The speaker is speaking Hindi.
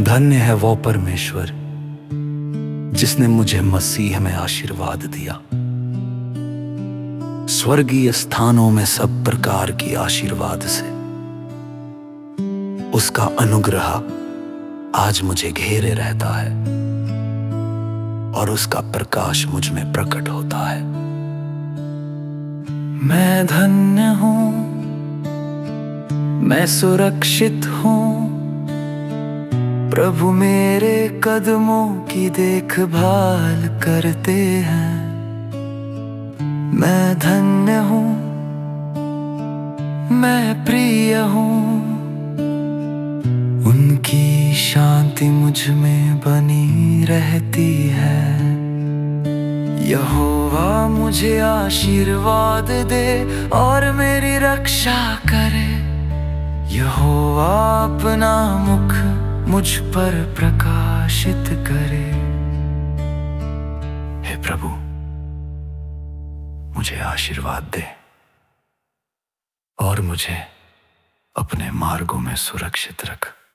धन्य है वो परमेश्वर, जिसने मुझे मसीह में आशीर्वाद दिया। स्वर्गीय स्थानों में सब प्रकार की आशीर्वाद से। उसका अनुग्रह आज मुझे घेरे रहता है और उसका प्रकाश मुझमें प्रकट होता है। मैं धन्य हूँ, मैं सुरक्षित हूँ प्रभु मेरे कदमों की देखभाल करते हैं। मैं धन्य हूँ, मैं प्रिय हूँ। उनकी शांति मुझमें बनी रहती है। यहोवा मुझे आशीर्वाद दे और मेरी रक्षा करे। यहोवा अपना मुख मुझ पर प्रकाशित करे। हे प्रभु, मुझे आशीर्वाद दे और मुझे अपने मार्गों में सुरक्षित रख।